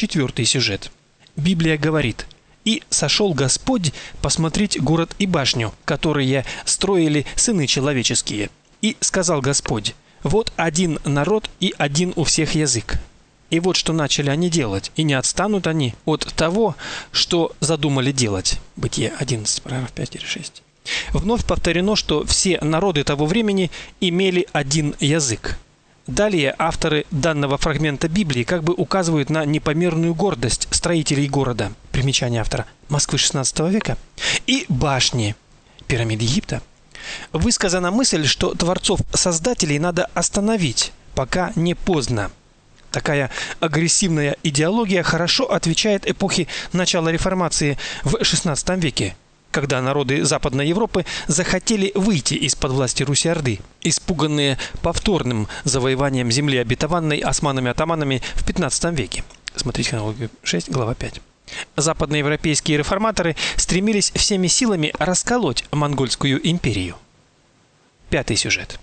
Четвертый сюжет. Библия говорит: и сошел Господь посмотреть город и башню, которые строили сыны человеческие. И сказал Господь: вот один народ и один у всех язык. И вот что начали они делать, и не отстанут они от того, что задумали делать. Бытие 11, параграф 5 или 6. Вновь повторено, что все народы того времени имели один язык. Далее авторы данного фрагмента Библии как бы указывают на непомерную гордость строителей города. Примечание автора. Москвы XVI века и башни пирамид Египта. Высказана мысль, что творцов-создателей надо остановить, пока не поздно. Такая агрессивная идеология хорошо отвечает эпохе начала реформации в XVI веке, когда народы Западной Европы захотели выйти из-под власти Руси-Орды, испуганные повторным завоеванием земли обетованной османами-атаманами в XV веке. Смотрите канал 6, глава 5. Западноевропейские реформаторы стремились всеми силами расколоть монгольскую империю. Пятый сюжет.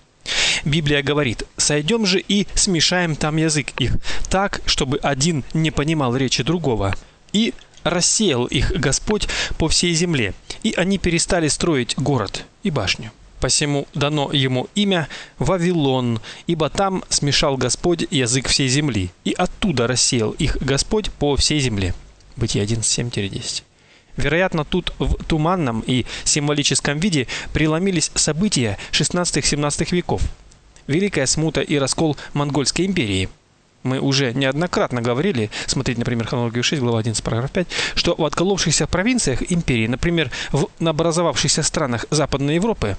Библия говорит: "Сойдем же и смешаем там язык их, так, чтобы один не понимал речи другого". И рассеял их Господь по всей земле, и они перестали строить город и башню. Посему дано ему имя Вавилон, ибо там смешал Господь язык всей земли, и оттуда рассеял их Господь по всей земле. Бытие 11:7-10. Вероятно, тут в туманном и символическом виде преломились события 16-17 веков. Великая смута и раскол монгольской империи – мы уже неоднократно говорили, смотрите, например, хронологию 6, глава 11, параграф 5, что в отколовшихся провинциях империи, например, в образовавшихся странах Западной Европы,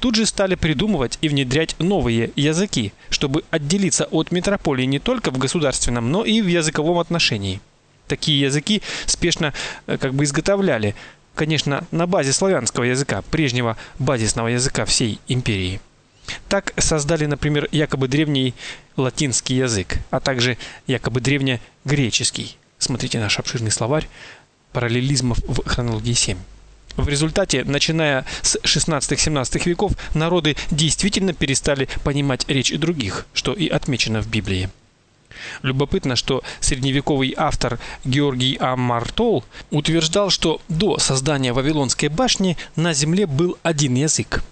тут же стали придумывать и внедрять новые языки, чтобы отделиться от метрополии не только в государственном, но и в языковом отношении. Такие языки спешно э, как бы изготовляли, конечно, на базе славянского языка, прежнего базисного языка всей империи. Так создали, например, якобы древний латинский язык, а также якобы древнегреческий. Смотрите наш обширный словарь параллелизмов в хронологии 7. В результате, начиная с 16-17 веков, народы действительно перестали понимать речь других, что и отмечено в Библии. Любопытно, что средневековый автор Георгий Аммартол утверждал, что до создания Вавилонской башни на земле был один язык.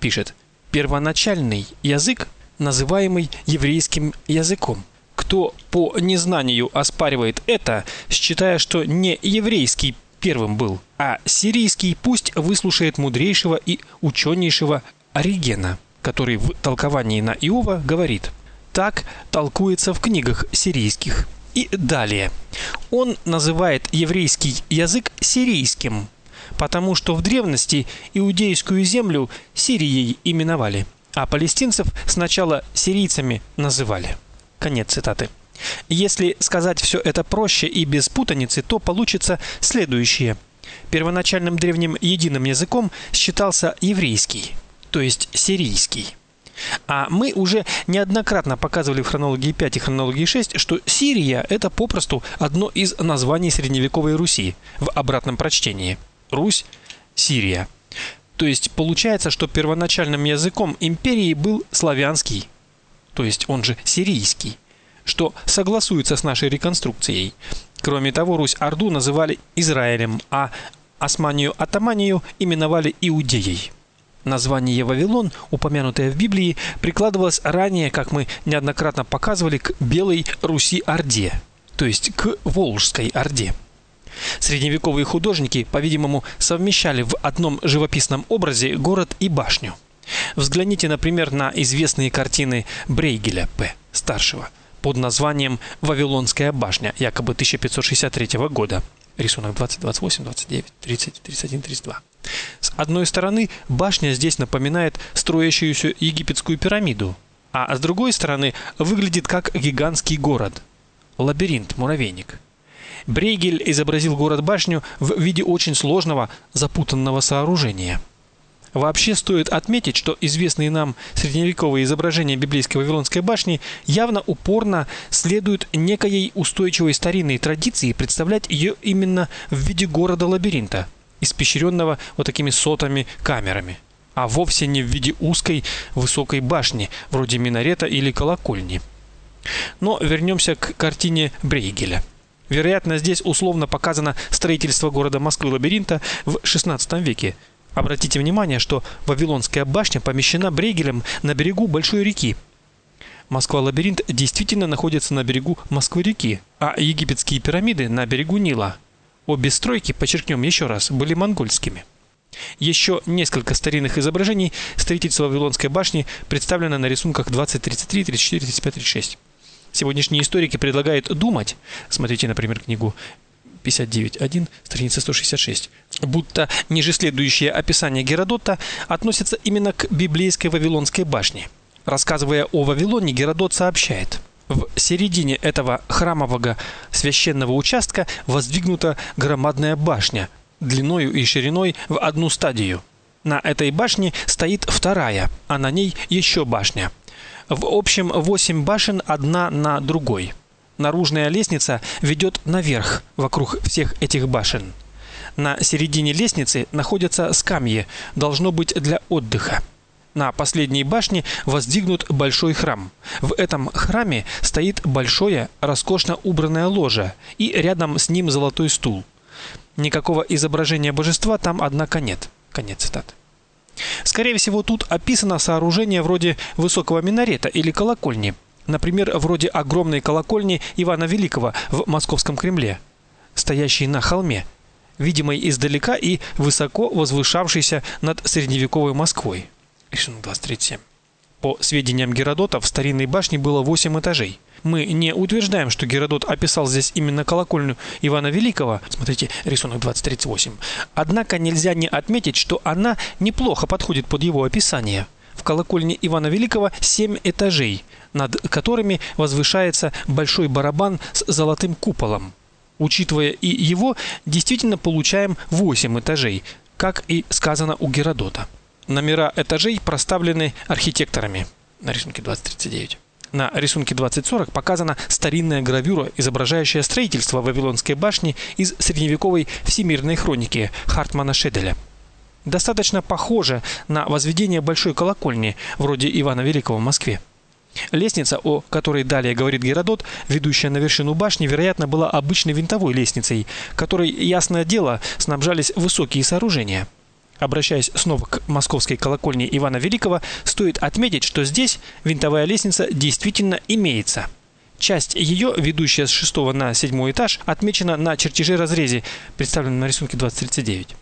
Пишет: первоначальный язык, называемый еврейским языком. Кто по незнанию оспаривает это, считая, что не еврейский первым был, а сирийский, пусть выслушает мудрейшего и ученейшего Оригена, который в толковании на Иова говорит: так толкуется в книгах сирийских. И далее. Он называет еврейский язык сирийским, потому что в древности иудейскую землю Сирией именовали, а палестинцев сначала сирийцами называли. Конец цитаты. Если сказать все это проще и без путаницы, то получится следующее. Первоначальным древним единым языком считался еврейский, то есть сирийский. А мы уже неоднократно показывали в хронологии 5 и хронологии 6, что Сирия это попросту одно из названий средневековой Руси в обратном прочтении. Русь, Сирия. То есть получается, что первоначальным языком империи был славянский, то есть он же сирийский, что согласуется с нашей реконструкцией. Кроме того, Русь-Орду называли Израилем, а Османию Атаманию именовали Иудеей. Название Вавилон, упомянутое в Библии, прикладывалось ранее, как мы неоднократно показывали, к Белой Руси-Орде, то есть к Волжской Орде. Средневековые художники, по-видимому, совмещали в одном живописном образе город и башню. Взгляните, например, на известные картины Брейгеля П. старшего под названием Вавилонская башня, якобы 1563 года. Рисунок 20, 28, 29, 30, 31, 32. С одной стороны, башня здесь напоминает строящуюся египетскую пирамиду, а с другой стороны, выглядит как гигантский город лабиринт, муравейник. Брейгель изобразил город-башню в виде очень сложного, запутанного сооружения. Вообще стоит отметить, что известные нам средневековые изображения библейской Вавилонской башни явно упорно следуют некой устойчивой старинной традиции представлять ее именно в виде города-лабиринта, испещренного вот такими сотами камерами, а вовсе не в виде узкой высокой башни, вроде минарета или колокольни. Но вернемся к картине Брейгеля. Вероятно, здесь условно показано строительство города Москвы-лабиринта в XVI веке. Обратите внимание, что Вавилонская башня помещена Брейгелем на берегу большой реки. Москва-лабиринт действительно находится на берегу Москвы-реки, а египетские пирамиды на берегу Нила. Обе стройки, подчеркнем еще раз, были монгольскими. Еще несколько старинных изображений строительства Вавилонской башни представлено на рисунках 20, 33, 34, 35, 36. Сегодняшние историки предлагают думать, смотрите, например, книгу 59.1, страница 166, будто ниже следующее описание Геродота относится именно к библейской Вавилонской башне. Рассказывая о Вавилоне, Геродот сообщает: в середине этого храмового священного участка воздвигнута громадная башня, длиною и шириной в одну стадию. На этой башне стоит вторая, а на ней еще башня. В общем, восемь башен одна на другой. Наружная лестница ведет наверх, вокруг всех этих башен. На середине лестницы находятся скамьи, должно быть для отдыха. На последней башне воздвигнут большой храм. В этом храме стоит большое, роскошно убранное ложе и рядом с ним золотой стул. Никакого изображения божества там однако нет. Конец цитаты. Скорее всего, тут описано сооружение вроде высокого минарета или колокольни, например, вроде огромной колокольни Ивана Великого в Московском Кремле, стоящей на холме, видимой издалека и высоко возвышавшейся над средневековой Москвой. Рисунок 23. По сведениям Геродота, в старинной башне было 8 этажей. Мы не утверждаем, что Геродот описал здесь именно колокольню Ивана Великого. Смотрите, рисунок 2038. Однако нельзя не отметить, что она неплохо подходит под его описание. В колокольне Ивана Великого 7 этажей, над которыми возвышается большой барабан с золотым куполом. Учитывая и его, действительно получаем 8 этажей, как и сказано у Геродота. Номера этажей проставлены архитекторами на рисунке 2039. На рисунке 2040 показана старинная гравюра, изображающая строительство Вавилонской башни из средневековой всемирной хроники Хартмана Шеделя. Достаточно похоже на возведение большой колокольни, вроде Ивана Великого в Москве. Лестница, о которой далее говорит Геродот, ведущая на вершину башни, вероятно, была обычной винтовой лестницей, которой, ясное дело, снабжались высокие сооружения. Обращаясь снова к московской колокольне Ивана Великого, стоит отметить, что здесь винтовая лестница действительно имеется. Часть ее, ведущая с 6 на 7 этаж, отмечена на чертеже разрезе, представленном на рисунке 2039.